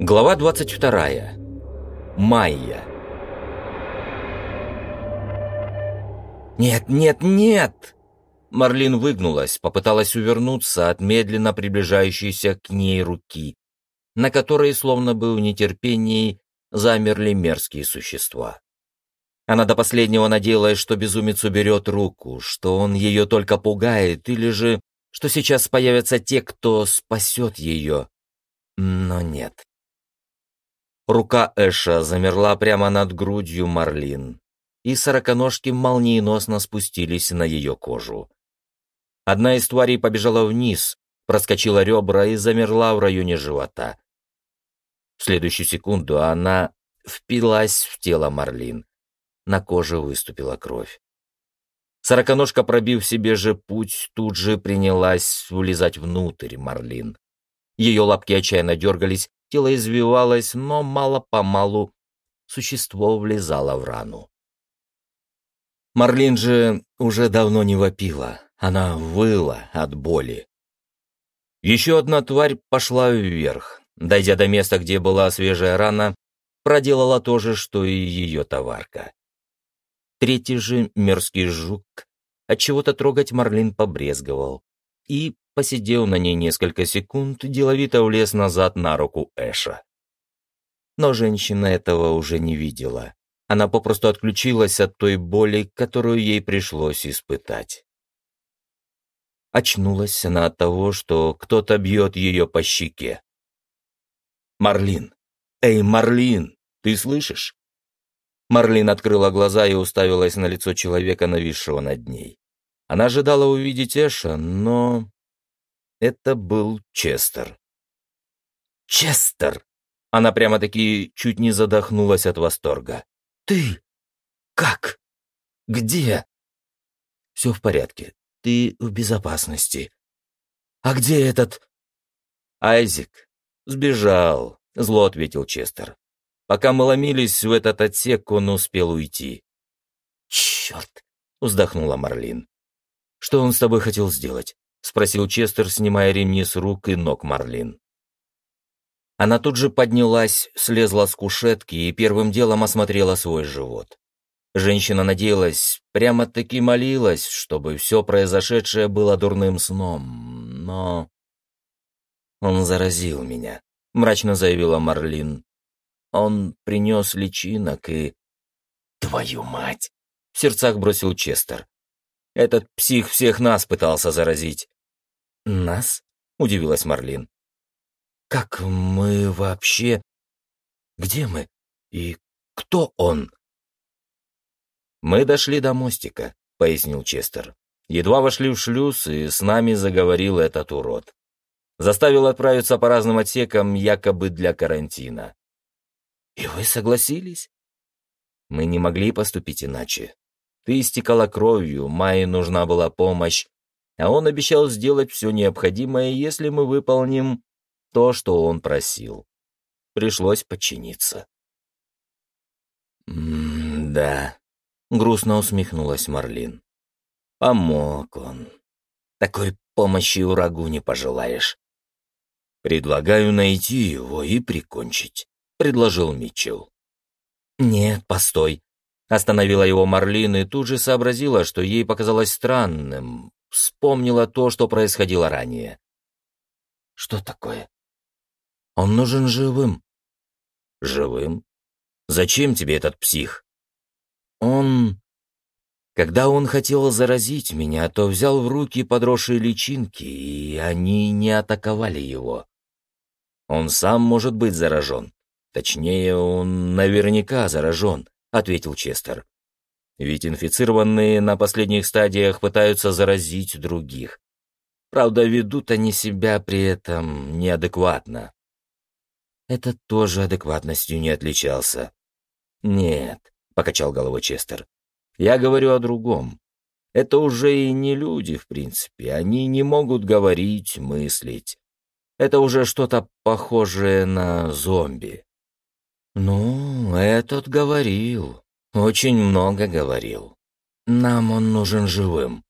Глава 22. Майя. «Нет, нет, нет!» Марлин выгнулась, попыталась увернуться от медленно приближающейся к ней руки, на которой, словно бы в нетерпении, замерли мерзкие существа. Она до последнего надеялась, что безумец уберет руку, что он ее только пугает, или же, что сейчас появятся те, кто спасет ее. Но нет. Рука Эша замерла прямо над грудью Марлин, и сороконожки молниеносно спустились на ее кожу. Одна из тварей побежала вниз, проскочила ребра и замерла в районе живота. В следующую секунду она впилась в тело Марлин. На коже выступила кровь. Сороконожка, пробив себе же путь, тут же принялась влезать внутрь Марлин. Ее лапки отчаянно дергались, тело извивалось, но мало-помалу существо влезало в рану. Марлин же уже давно не вопила, она выла от боли. Еще одна тварь пошла вверх. Дойдя до места, где была свежая рана, проделала то же, что и ее товарка. Третий же мерзкий жук от чего то трогать Марлин побрезговал и, посидел на ней несколько секунд, деловито влез назад на руку Эша. Но женщина этого уже не видела. Она попросту отключилась от той боли, которую ей пришлось испытать. Очнулась она от того, что кто-то бьет ее по щеке. «Марлин! Эй, Марлин! Ты слышишь?» Марлин открыла глаза и уставилась на лицо человека, нависшего над ней. Она ожидала увидеть Эша, но это был Честер. «Честер!» Она прямо-таки чуть не задохнулась от восторга. «Ты? Как? Где?» «Все в порядке. Ты в безопасности. А где этот...» «Айзек. Сбежал», — зло ответил Честер. «Пока мы ломились в этот отсек, он успел уйти». «Черт!» — вздохнула Марлин. «Что он с тобой хотел сделать?» — спросил Честер, снимая ремни с рук и ног Марлин. Она тут же поднялась, слезла с кушетки и первым делом осмотрела свой живот. Женщина надеялась, прямо-таки молилась, чтобы все произошедшее было дурным сном, но... «Он заразил меня», — мрачно заявила Марлин. «Он принес личинок и...» «Твою мать!» — в сердцах бросил Честер. «Этот псих всех нас пытался заразить. «Нас?» — удивилась Марлин. «Как мы вообще... Где мы? И кто он?» «Мы дошли до мостика», — пояснил Честер. «Едва вошли в шлюз, и с нами заговорил этот урод. Заставил отправиться по разным отсекам, якобы для карантина». «И вы согласились?» «Мы не могли поступить иначе. Ты истекала кровью, Майе нужна была помощь, а он обещал сделать все необходимое, если мы выполним то, что он просил. Пришлось подчиниться. «М-да», — грустно усмехнулась Марлин. «Помог он. Такой помощи врагу не пожелаешь». «Предлагаю найти его и прикончить», — предложил Митчелл. «Нет, постой», — остановила его Марлин и тут же сообразила, что ей показалось странным, вспомнила то, что происходило ранее. «Что такое?» «Он нужен живым». «Живым? Зачем тебе этот псих?» «Он...» Когда он хотел заразить меня, то взял в руки подросшие личинки, и они не атаковали его. Он сам может быть заражен. Точнее, он наверняка заражен, — ответил Честер. Ведь инфицированные на последних стадиях пытаются заразить других. Правда, ведут они себя при этом неадекватно. Это тоже адекватностью не отличался. «Нет», — покачал головой Честер, — «я говорю о другом. Это уже и не люди, в принципе. Они не могут говорить, мыслить. Это уже что-то похожее на зомби». «Ну, этот говорил», очень много говорил. Нам он нужен живым.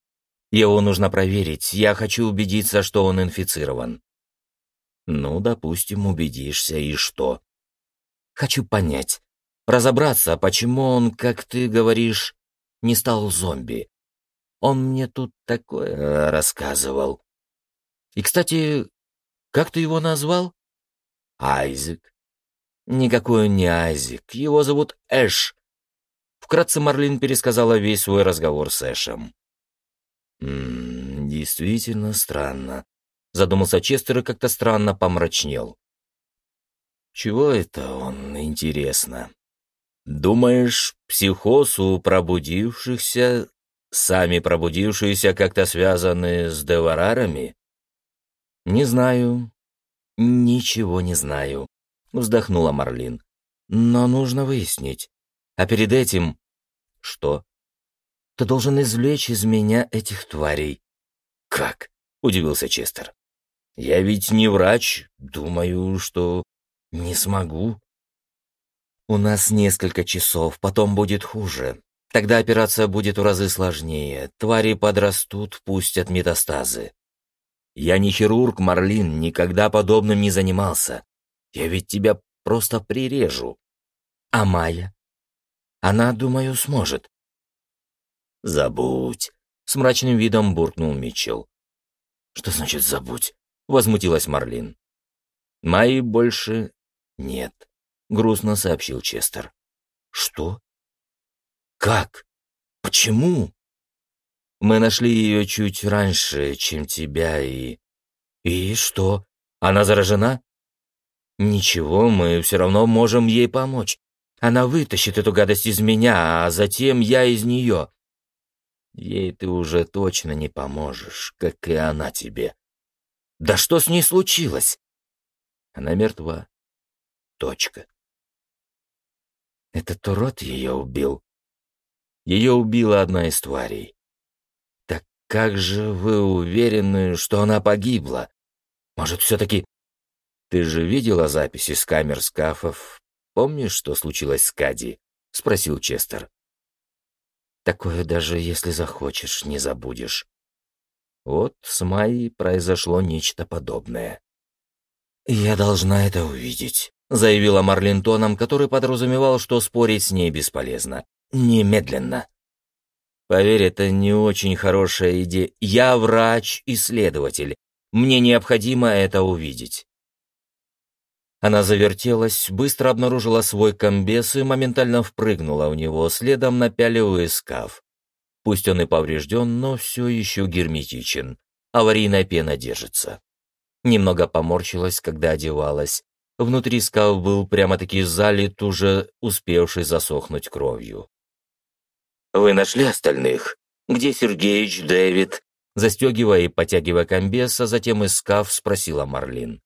Его нужно проверить. Я хочу убедиться, что он инфицирован. Ну, допустим, убедишься, и что? Хочу понять, разобраться, почему он, как ты говоришь, не стал зомби. Он мне тут такое рассказывал. И, кстати, как ты его назвал? Айзек. Никакой он не Айзек, его зовут Эш. Вкратце Марлин пересказала весь свой разговор с Эшем. «М -м, «Действительно странно», — задумался Честер и как-то странно помрачнел. «Чего это он, интересно? Думаешь, психоз у пробудившихся, сами пробудившиеся как-то связаны с деварарами?» «Не знаю, ничего не знаю», — вздохнула Марлин. «Но нужно выяснить. А перед этим...» «Что?» Ты должен извлечь из меня этих тварей». «Как?» — удивился Честер. «Я ведь не врач. Думаю, что не смогу». «У нас несколько часов, потом будет хуже. Тогда операция будет в разы сложнее. Твари подрастут, пустят метастазы. Я не хирург, Марлин, никогда подобным не занимался. Я ведь тебя просто прирежу. А Майя? Она, думаю, сможет. «Забудь!» — с мрачным видом буркнул Митчелл. «Что значит «забудь»?» — возмутилась Марлин. «Мои больше нет», — грустно сообщил Честер. «Что? Как? Почему?» «Мы нашли ее чуть раньше, чем тебя, и...» «И что? Она заражена?» «Ничего, мы все равно можем ей помочь. Она вытащит эту гадость из меня, а затем я из нее. Ей ты уже точно не поможешь, как и она тебе. Да что с ней случилось? Она мертва. Точка. Этот урод ее убил. Ее убила одна из тварей. Так как же вы уверены, что она погибла? Может, все-таки... Ты же видела записи с камер скафов? Помнишь, что случилось с Кади? Спросил Честер. Такое даже если захочешь, не забудешь. Вот с Майей произошло нечто подобное. «Я должна это увидеть», — заявила Марлин тоном, который подразумевал, что спорить с ней бесполезно. «Немедленно». «Поверь, это не очень хорошая идея. Я врач-исследователь. Мне необходимо это увидеть». Она завертелась, быстро обнаружила свой комбез и моментально впрыгнула в него, следом напялив эскаф. Пусть он и поврежден, но все еще герметичен. Аварийная пена держится. Немного поморщилась, когда одевалась. Внутри скаф был прямо-таки залит, уже успевший засохнуть кровью. «Вы нашли остальных? Где Сергеич, Дэвид?» Застегивая и потягивая комбез, а затем и скаф, спросила Марлин.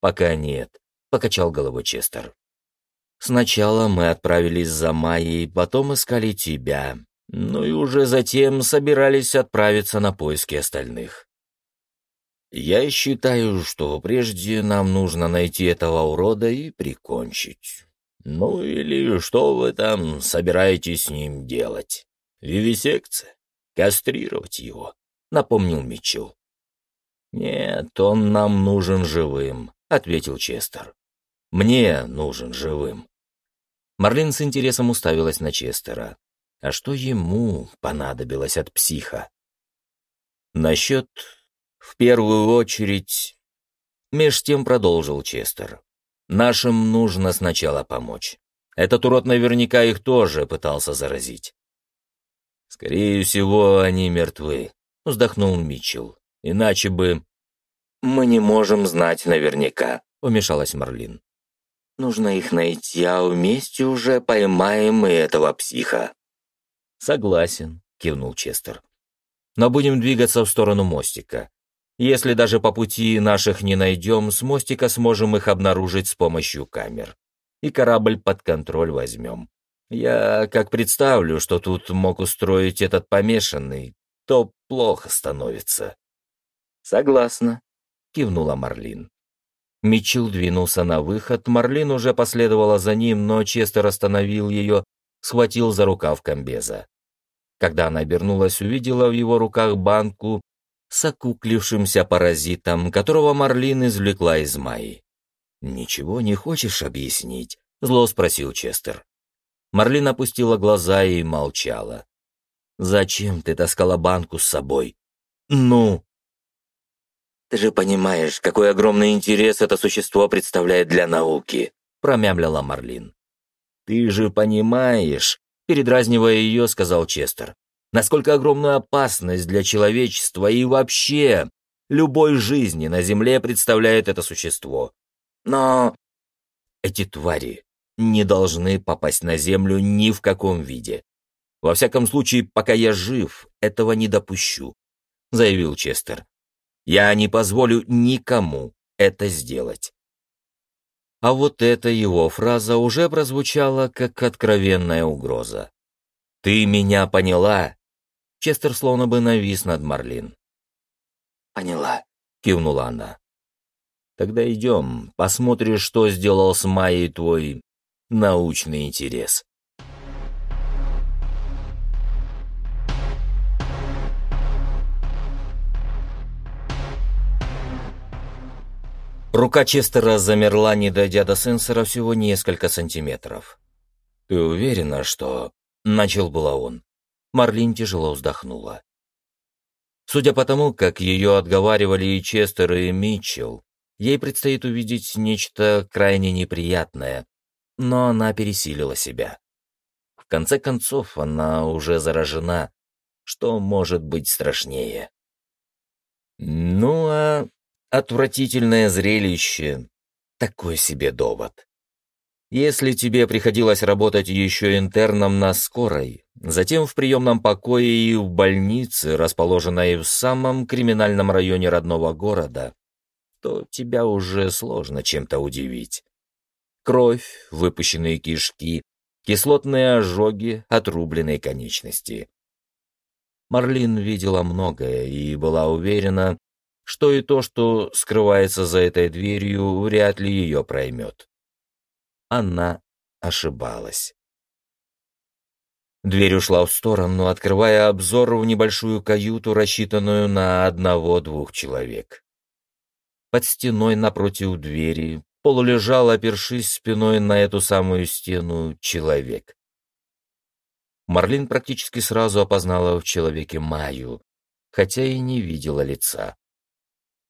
«Пока нет», — покачал головой Честер. «Сначала мы отправились за Майей, потом искали тебя, ну и уже затем собирались отправиться на поиски остальных. Я считаю, что прежде нам нужно найти этого урода и прикончить. Ну или что вы там собираетесь с ним делать? Вивисекция? Кастрировать его?» — напомнил Митчелл. «Нет, он нам нужен живым. — ответил Честер. «Мне нужен живым». Марлин с интересом уставилась на Честера. А что ему понадобилось от психа? Насчет, в первую очередь, меж тем продолжил Честер. Нашим нужно сначала помочь. Этот урод наверняка их тоже пытался заразить. Скорее всего, они мертвы, вздохнул Митчелл. Иначе бы... «Мы не можем знать наверняка», — вмешалась Марлин. «Нужно их найти, а вместе уже поймаем и этого психа». «Согласен», — кивнул Честер. «Но будем двигаться в сторону мостика. Если даже по пути наших не найдем, с мостика сможем их обнаружить с помощью камер. И корабль под контроль возьмем. Я как представлю, что тут мог устроить этот помешанный, то плохо становится». «Согласна», кивнула Марлин. Митчелл двинулся на выход, Марлин уже последовала за ним, но Честер остановил ее, схватил за рукав комбеза. Когда она обернулась, увидела в его руках банку с окуклившимся паразитом, которого Марлин извлекла из Майи. «Ничего не хочешь объяснить?» — зло спросил Честер. Марлин опустила глаза и молчала. «Зачем ты таскала банку с собой?» «Ну?» «Ты же понимаешь, какой огромный интерес это существо представляет для науки», — промямлила Марлин. «Ты же понимаешь», — передразнивая ее, сказал Честер, «насколько огромную опасность для человечества и вообще любой жизни на Земле представляет это существо. Но эти твари не должны попасть на Землю ни в каком виде. Во всяком случае, пока я жив, этого не допущу», — заявил Честер. «Я не позволю никому это сделать». А вот эта его фраза уже прозвучала как откровенная угроза. «Ты меня поняла?» Честер словно бы навис над Марлин. «Поняла», — кивнула она. «Тогда идем, посмотришь, что сделал с Майей твой научный интерес». Рука Честера замерла, не дойдя до сенсора всего несколько сантиметров. «Ты уверена, что...» — начал было он. Марлин тяжело вздохнула. Судя по тому, как ее отговаривали и Честер, и Митчелл, ей предстоит увидеть нечто крайне неприятное, но она пересилила себя. В конце концов, она уже заражена. Что может быть страшнее? Ну, а Отвратительное зрелище. Такой себе довод. Если тебе приходилось работать еще интерном на скорой, затем в приемном покое и в больнице, расположенной в самом криминальном районе родного города, то тебя уже сложно чем-то удивить. Кровь, выпущенные кишки, кислотные ожоги, отрубленные конечности. Марлин видела многое и была уверена, что и то, что скрывается за этой дверью, вряд ли ее проймет. Она ошибалась. Дверь ушла в сторону, открывая обзор в небольшую каюту, рассчитанную на одного-двух человек. Под стеной напротив двери полулежал, опершись спиной на эту самую стену, человек. Марлин практически сразу опознала в человеке Маю, хотя и не видела лица.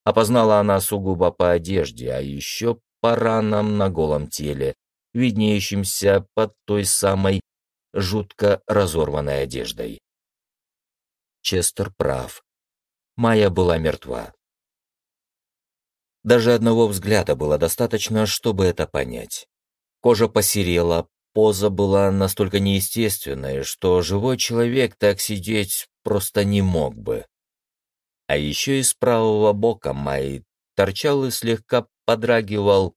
Опознала она сугубо по одежде, а еще по ранам на голом теле, виднеющимся под той самой жутко разорванной одеждой. Честер прав. Майя была мертва. Даже одного взгляда было достаточно, чтобы это понять. Кожа посерела, поза была настолько неестественной, что живой человек так сидеть просто не мог бы. А еще из правого бока Майи торчал и слегка подрагивал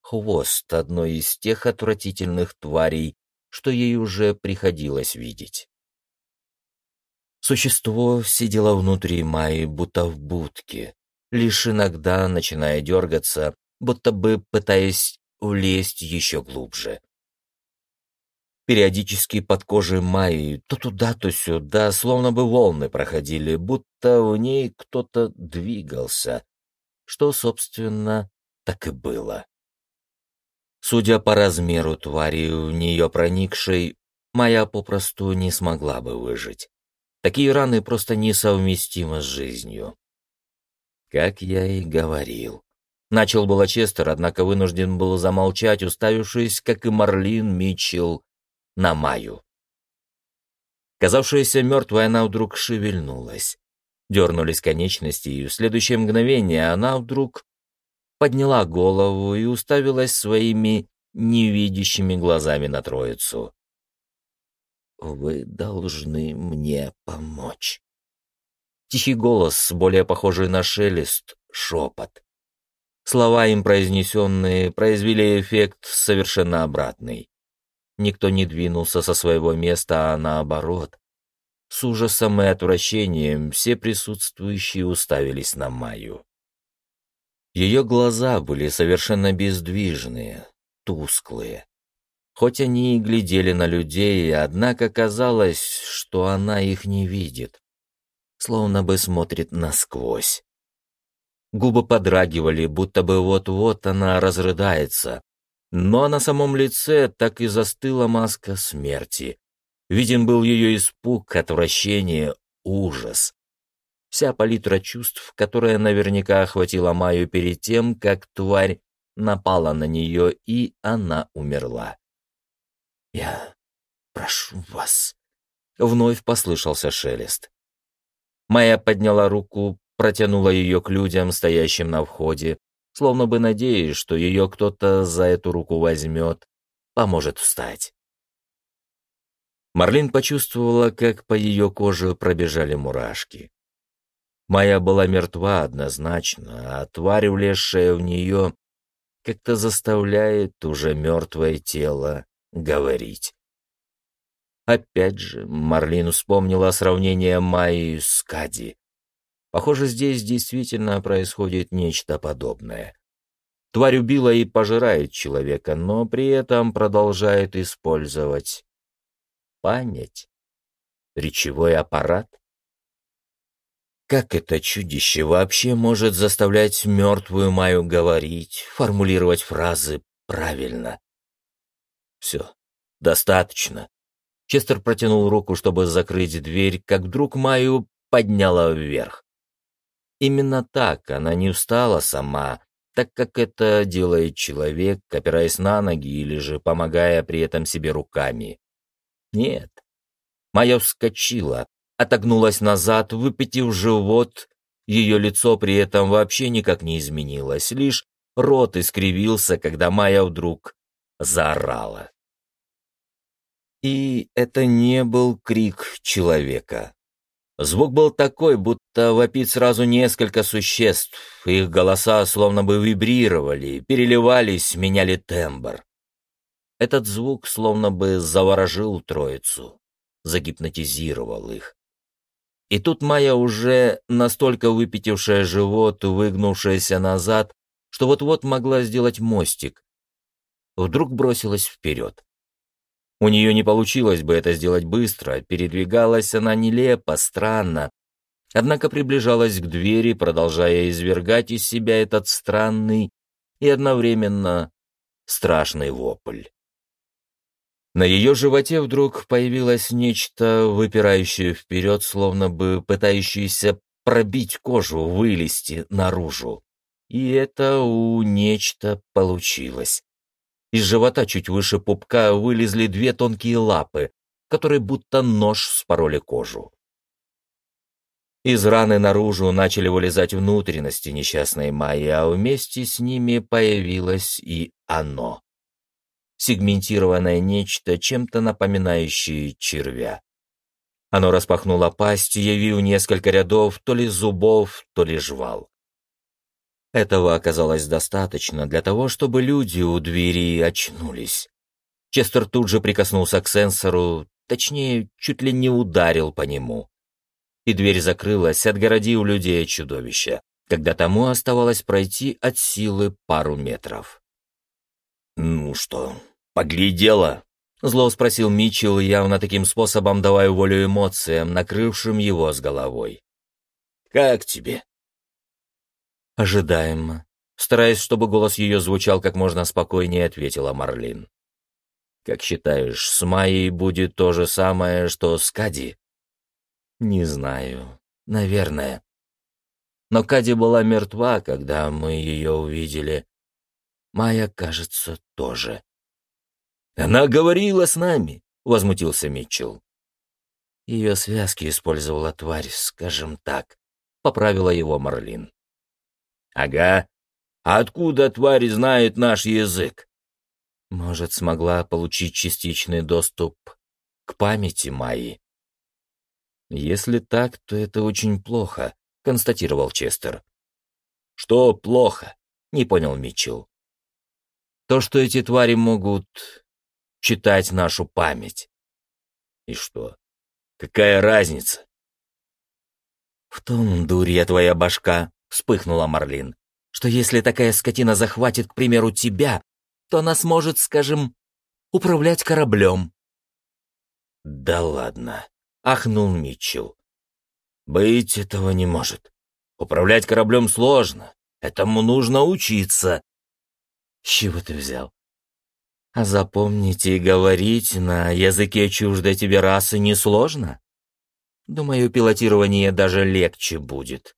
хвост одной из тех отвратительных тварей, что ей уже приходилось видеть. Существо сидело внутри Майи, будто в будке, лишь иногда начиная дергаться, будто бы пытаясь влезть еще глубже. Периодически под кожей Майи то туда, то сюда, словно бы волны проходили, будто в ней кто-то двигался, что, собственно, так и было. Судя по размеру твари, в нее проникшей, Майя попросту не смогла бы выжить. Такие раны просто несовместимы с жизнью. Как я и говорил. Начал было Честер, однако вынужден был замолчать, уставившись, как и Марлин Митчелл, на Маю. Казавшаяся мертвой, она вдруг шевельнулась. Дернулись конечности, и в следующее мгновение она вдруг подняла голову и уставилась своими невидящими глазами на троицу. «Вы должны мне помочь». Тихий голос, более похожий на шелест, шепот. Слова им произнесенные произвели эффект совершенно обратный. Никто не двинулся со своего места, а наоборот. С ужасом и отвращением все присутствующие уставились на Майю. Ее глаза были совершенно бездвижные, тусклые. Хоть они и глядели на людей, однако казалось, что она их не видит. словно бы смотрит насквозь. Губы подрагивали, будто бы вот-вот она разрыдается. Но на самом лице так и застыла маска смерти. Виден был ее испуг, отвращение, ужас. Вся палитра чувств, которая наверняка охватила Майю перед тем, как тварь напала на нее, и она умерла. «Я прошу вас», — вновь послышался шелест. Майя подняла руку, протянула ее к людям, стоящим на входе, словно бы надеясь, что ее кто-то за эту руку возьмет, поможет встать. Марлин почувствовала, как по ее коже пробежали мурашки. Майя была мертва однозначно, а тварь, влезшая в нее, как-то заставляет уже мертвое тело говорить. Опять же, Марлин вспомнила сравнение Майи с Кади. Похоже, здесь действительно происходит нечто подобное. Тварь убила и пожирает человека, но при этом продолжает использовать память, речевой аппарат. Как это чудище вообще может заставлять мертвую Маю говорить, формулировать фразы правильно? Все, достаточно. Честер протянул руку, чтобы закрыть дверь, как вдруг Маю подняла вверх. Именно так она не встала сама, так как это делает человек, опираясь на ноги или же помогая при этом себе руками. Нет. Майя вскочила, отогнулась назад, выпятив живот. Ее лицо при этом вообще никак не изменилось, лишь рот искривился, когда Майя вдруг заорала. И это не был крик человека. Звук был такой, будто вопит сразу несколько существ. Их голоса словно бы вибрировали, переливались, меняли тембр. Этот звук словно бы заворожил троицу, загипнотизировал их. И тут Майя уже настолько выпятившая живот, выгнувшаяся назад, что вот-вот могла сделать мостик, вдруг бросилась вперед. У нее не получилось бы это сделать быстро, передвигалась она нелепо, странно, однако приближалась к двери, продолжая извергать из себя этот странный и одновременно страшный вопль. На ее животе вдруг появилось нечто, выпирающее вперед, словно бы пытающееся пробить кожу, вылезти наружу. И это у нечто получилось. Из живота чуть выше пупка вылезли две тонкие лапы, которые будто нож спороли кожу. Из раны наружу начали вылезать внутренности несчастной Майи, а вместе с ними появилось и оно. Сегментированное нечто, чем-то напоминающее червя. Оно распахнуло пасть, явив несколько рядов то ли зубов, то ли жвал. Этого оказалось достаточно для того, чтобы люди у двери очнулись. Честер тут же прикоснулся к сенсору, точнее, чуть ли не ударил по нему. И дверь закрылась, отгородив людей от чудовища, когда тому оставалось пройти от силы пару метров. «Ну что, поглядела?» — зло спросил Митчелл, явно таким способом давая волю эмоциям, накрывшим его с головой. «Как тебе?» «Ожидаемо», стараясь, чтобы голос ее звучал как можно спокойнее, ответила Марлин. «Как считаешь, с Майей будет то же самое, что с Кади?» «Не знаю. Наверное. Но Кади была мертва, когда мы ее увидели. Майя, кажется, тоже». «Она говорила с нами», — возмутился Митчелл. Ее связки использовала тварь, скажем так, — поправила его Марлин. «Ага. А откуда тварь знает наш язык?» «Может, смогла получить частичный доступ к памяти Майи?» «Если так, то это очень плохо», — констатировал Честер. «Что плохо?» — не понял Митчелл. «То, что эти твари могут читать нашу память». «И что? Какая разница?» «В том, дурья твоя башка», вспыхнула Марлин, что если такая скотина захватит, к примеру, тебя, то она сможет, скажем, управлять кораблем. Да ладно, ахнул Митчелл. Быть этого не может. Управлять кораблем сложно. Этому нужно учиться. С чего ты взял? А запомнить и говорить на языке чуждой тебе расы несложно? Думаю, пилотирование даже легче будет.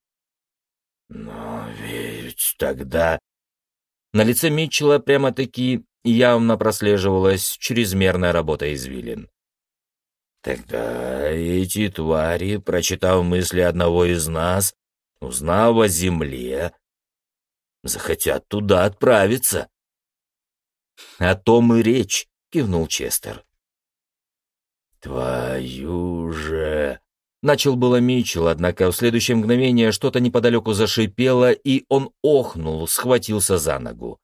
Но ведь тогда... На лице Митчелла прямо-таки явно прослеживалась чрезмерная работа извилин. Тогда эти твари, прочитав мысли одного из нас, узнав о земле, захотят туда отправиться. «О том и речь», — кивнул Честер. «Твою же...» Начал было Митчелл, однако в следующее мгновение что-то неподалеку зашипело, и он охнул, схватился за ногу.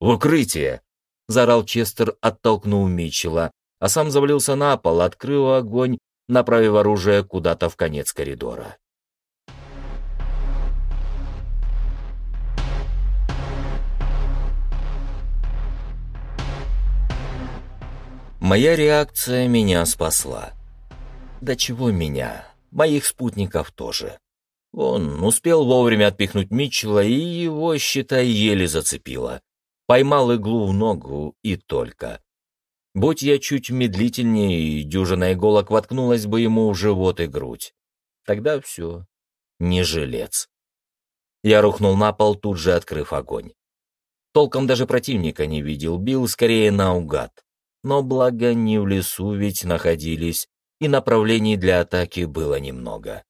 «В укрытие!» — заорал Честер, оттолкнув Митчелла, а сам завалился на пол, открыл огонь, направив оружие куда-то в конец коридора. Моя реакция меня спасла. Да чего меня? Моих спутников тоже. Он успел вовремя отпихнуть Митчелла, и его, считай, еле зацепило. Поймал иглу в ногу и только. Будь я чуть медлительнее, дюжина иголок воткнулась бы ему в живот и грудь. Тогда все. Не жилец. Я рухнул на пол, тут же открыв огонь. Толком даже противника не видел, бил скорее наугад но благо не в лесу ведь находились, и направлений для атаки было немного.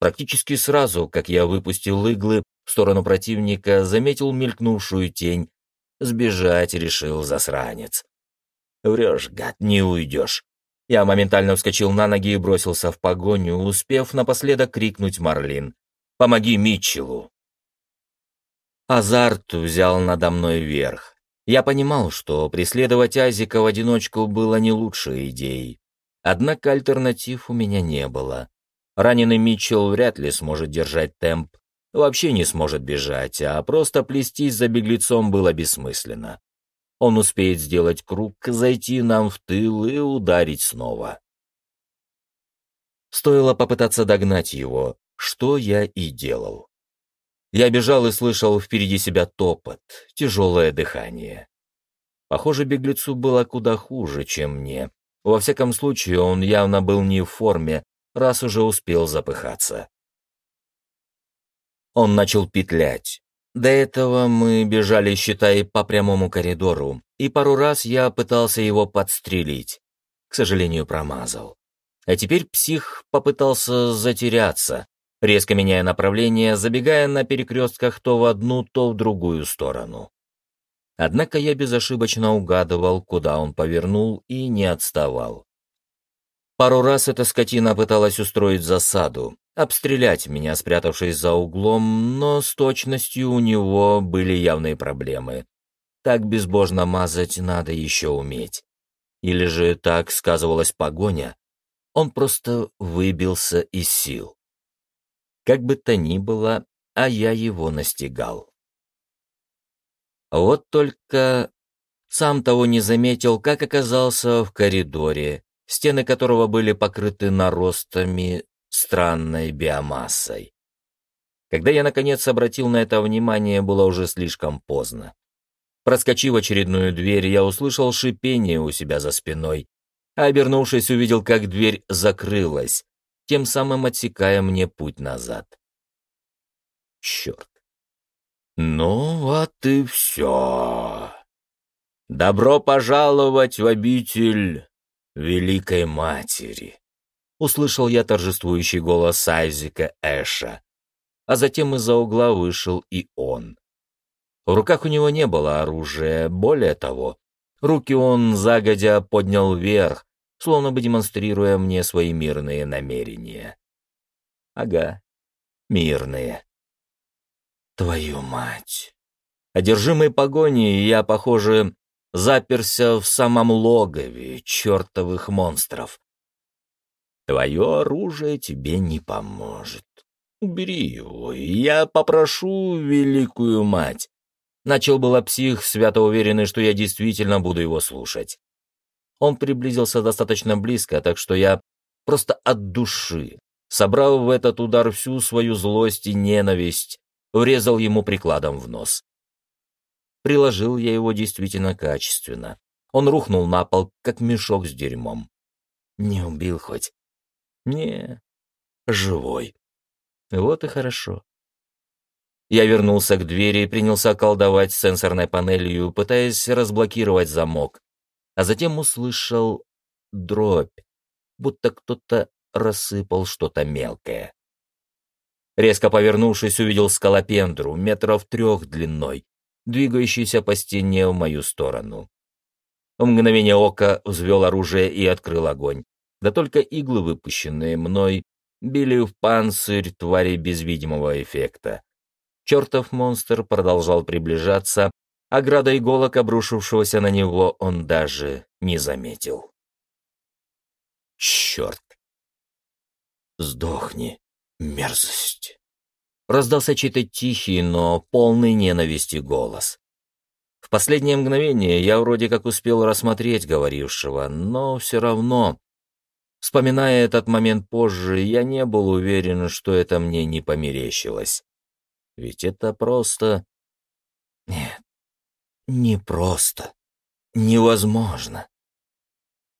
Практически сразу, как я выпустил иглы в сторону противника, заметил мелькнувшую тень. Сбежать решил засранец. «Врешь, гад, не уйдешь». Я моментально вскочил на ноги и бросился в погоню, успев напоследок крикнуть Марлин. «Помоги Митчеллу!» Азарт взял надо мной верх. Я понимал, что преследовать Азика в одиночку было не лучшей идеей. Однако альтернатив у меня не было. Раненый Митчелл вряд ли сможет держать темп, вообще не сможет бежать, а просто плестись за беглецом было бессмысленно. Он успеет сделать круг, зайти нам в тыл и ударить снова. Стоило попытаться догнать его, что я и делал. Я бежал и слышал впереди себя топот, тяжелое дыхание. Похоже, беглецу было куда хуже, чем мне. Во всяком случае, он явно был не в форме, раз уже успел запыхаться. Он начал петлять. До этого мы бежали, считай, по прямому коридору, и пару раз я пытался его подстрелить. К сожалению, промазал. А теперь псих попытался затеряться, резко меняя направление, забегая на перекрестках то в одну, то в другую сторону. Однако я безошибочно угадывал, куда он повернул, и не отставал. Пару раз эта скотина пыталась устроить засаду, обстрелять меня, спрятавшись за углом, но с точностью у него были явные проблемы. Так безбожно мазать надо еще уметь. Или же так сказывалась погоня, он просто выбился из сил. Как бы то ни было, а я его настигал. Вот только сам того не заметил, как оказался в коридоре, стены которого были покрыты наростами странной биомассой. Когда я, наконец, обратил на это внимание, было уже слишком поздно. Проскочив очередную дверь, я услышал шипение у себя за спиной, а обернувшись, увидел, как дверь закрылась, тем самым отсекая мне путь назад. Черт. Ну, вот и все. Добро пожаловать в обитель Великой Матери. Услышал я торжествующий голос Айзека Эша, а затем из-за угла вышел и он. В руках у него не было оружия, более того, руки он загодя поднял вверх, словно бы демонстрируя мне свои мирные намерения. Ага, мирные. Твою мать! Одержимый погоней, я, похоже, заперся в самом логове чертовых монстров. Твое оружие тебе не поможет. Убери его, и я попрошу великую мать. Начал было псих, свято уверенный, что я действительно буду его слушать. Он приблизился достаточно близко, так что я просто от души, собрав в этот удар всю свою злость и ненависть, врезал ему прикладом в нос. Приложил я его действительно качественно. Он рухнул на пол, как мешок с дерьмом. Не убил хоть? Не, живой. Вот и хорошо. Я вернулся к двери и принялся колдовать сенсорной панелью, пытаясь разблокировать замок, а затем услышал дробь, будто кто-то рассыпал что-то мелкое. Резко повернувшись, увидел скалопендру, метров трех длиной, двигающийся по стене в мою сторону. В мгновение ока взвел оружие и открыл огонь. Да только иглы, выпущенные мной, били в панцирь твари без видимого эффекта. Чертов монстр продолжал приближаться, а града иголок, обрушившегося на него, он даже не заметил. Черт! Сдохни, мерзость! Раздался чей-то тихий, но полный ненависти голос. В последнее мгновение я вроде как успел рассмотреть говорившего, но все равно, вспоминая этот момент позже, я не был уверен, что это мне не померещилось. Ведь это просто... Нет, не просто. Невозможно.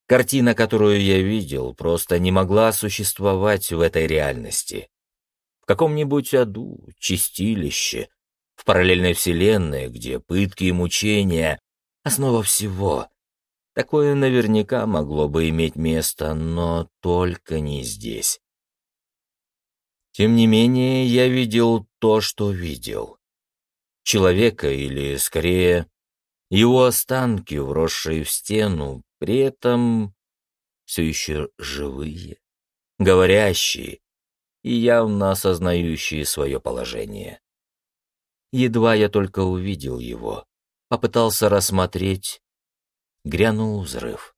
Картина, которую я видел, просто не могла существовать в этой реальности в каком-нибудь аду, чистилище, в параллельной вселенной, где пытки и мучения — основа всего. Такое наверняка могло бы иметь место, но только не здесь. Тем не менее, я видел то, что видел. Человека, или, скорее, его останки, вросшие в стену, при этом все еще живые, говорящие, и явно осознающие свое положение. Едва я только увидел его, попытался рассмотреть, грянул взрыв.